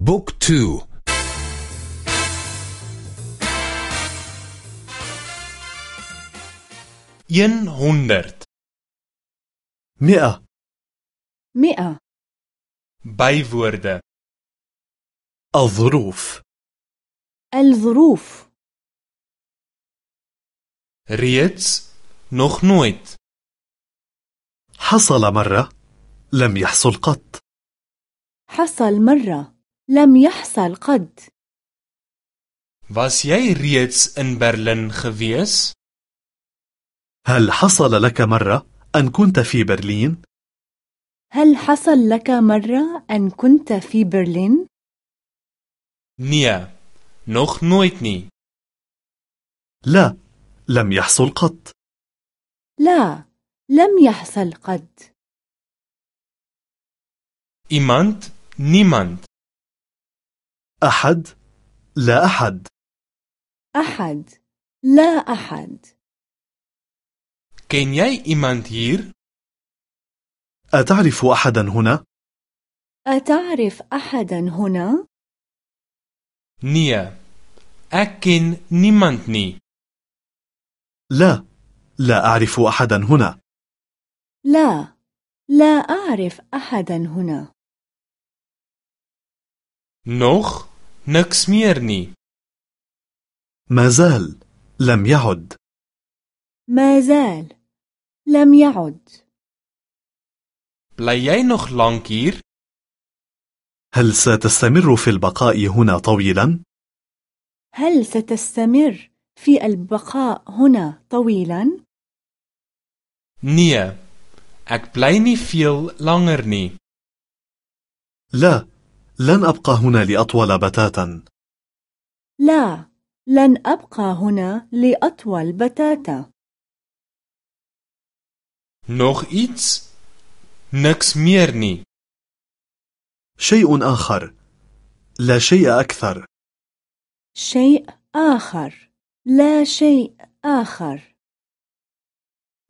بوك تو. ين هندرت. مئة. مئة. bijwoorde الظروف. الظروف. reeds nog nooit حصل مرة لم يحصل قط. حصل مرة. لم يحصل قد. Was jy reeds in Berlin gewees هل حصل لك مرة أن كنت في برلين؟ هل حصل لك مرة أن كنت في برلين؟ nee nog nooit nie لا لم يحصل قط. لا لم يحصل قد. Iemand? Niemand. أحد؟ لا أحد. أحد. لا أحد. ken jy iemand hier أتعرف أحدا هنا؟ أتعرف أحدا هنا؟ nee ken niemand nie لا. لا أعرف أحدا هنا. لا. لا أعرف أحدا هنا. nog nie ما زال لم يعد. ما زال لم يعد. bly jy nog lank hier هل ستستمر في البقاء هنا طويلا؟ هل ستستمر في البقاء هنا طويلا؟ nee ek bly nie veel langer nie لا لن أبقى هنا لأطول بتاتا. لا لن أبقى هنا لأطول بتاتا. Nog iets? Niks meer nie. شيء آخر. لا شيء أكثر. شيء آخر. لا شيء آخر.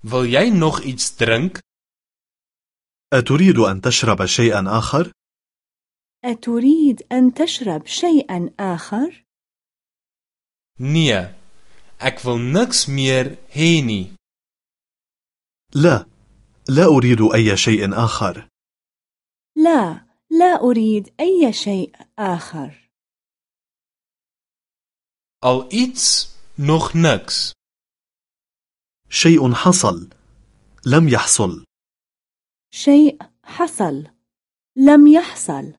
Wil jy nog iets drink أتريد أن تشرب شيئا آخر؟ أتريد أن تشرب شيئا آخر؟ nee ek wil niks meer nie لا. لا أريد أي شيء آخر. لا. لا أريد أي شيء آخر. Al iets nog niks. شيء حصل. لم يحصل. شيء حصل. لم يحصل.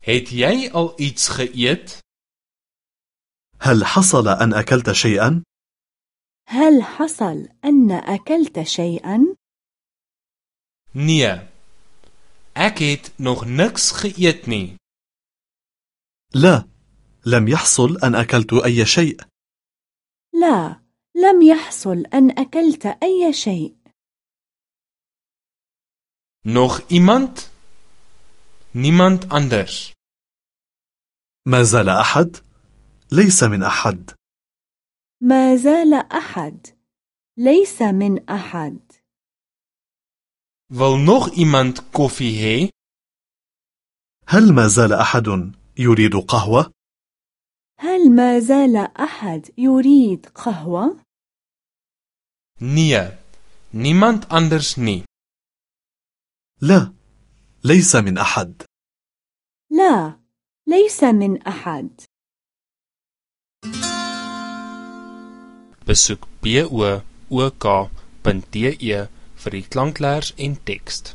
Het jy al iets geëet? هل حصل أن أكلت شيئا؟ هل حصل أن أكلت شيئا؟ nee. Ek het nog niks geëet nie. لا. لم يحصل أن أكلت أي شيء. لا. لم يحصل أن أكلت أي شيء. Nog iemand? Niemand anders. ما زال أحد؟ ليس من أحد. ما زال أحد. ليس من أحد. Wil nog iemand koffie hê? هل ما زال أحد يريد قهوة؟ هل ما زال أحد يريد قهوة؟ nee. Niemand anders nie. لا. ليس من أحد لا ليس من أحد besoek book.de vir die klanklers en teks